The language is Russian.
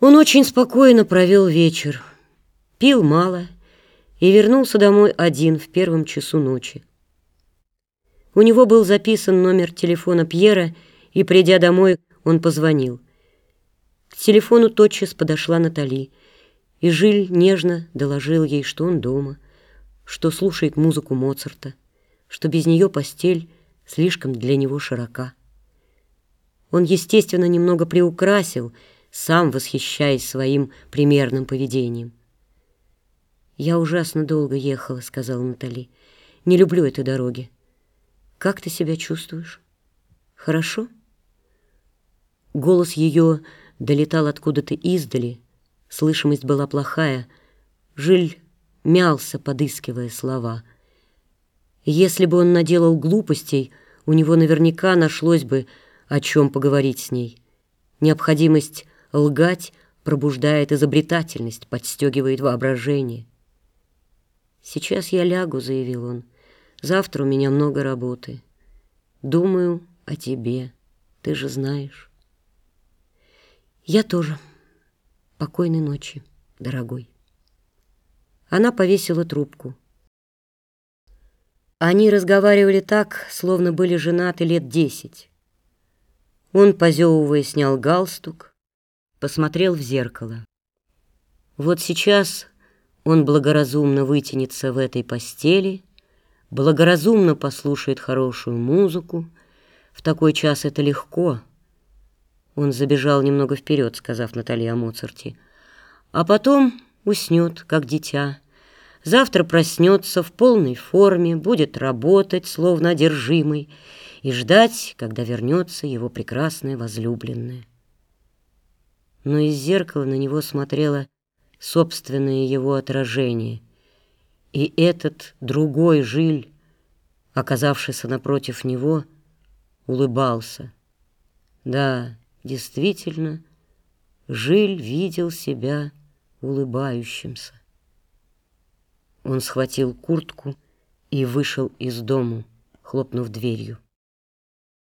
Он очень спокойно провел вечер, пил мало и вернулся домой один в первом часу ночи. У него был записан номер телефона Пьера, и, придя домой, он позвонил. К телефону тотчас подошла Натали, и Жиль нежно доложил ей, что он дома, что слушает музыку Моцарта, что без нее постель слишком для него широка. Он, естественно, немного приукрасил, сам восхищаясь своим примерным поведением. «Я ужасно долго ехала», — сказала Натали. «Не люблю этой дороги. Как ты себя чувствуешь? Хорошо?» Голос ее долетал откуда-то издали, слышимость была плохая. Жиль мялся, подыскивая слова. Если бы он наделал глупостей, у него наверняка нашлось бы, о чем поговорить с ней. Необходимость лгать пробуждает изобретательность, подстегивает воображение. «Сейчас я лягу», — заявил он. «Завтра у меня много работы. Думаю о тебе, ты же знаешь». «Я тоже. Покойной ночи, дорогой». Она повесила трубку. Они разговаривали так, словно были женаты лет десять. Он, позевывая, снял галстук, посмотрел в зеркало. Вот сейчас он благоразумно вытянется в этой постели, благоразумно послушает хорошую музыку. В такой час это легко. Он забежал немного вперед, сказав Наталье о Моцарте. А потом уснет, как дитя, Завтра проснется в полной форме, будет работать, словно одержимый, и ждать, когда вернется его прекрасная возлюбленная. Но из зеркала на него смотрело собственное его отражение, и этот другой жиль, оказавшийся напротив него, улыбался. Да, действительно, жиль видел себя улыбающимся. Он схватил куртку и вышел из дому, хлопнув дверью.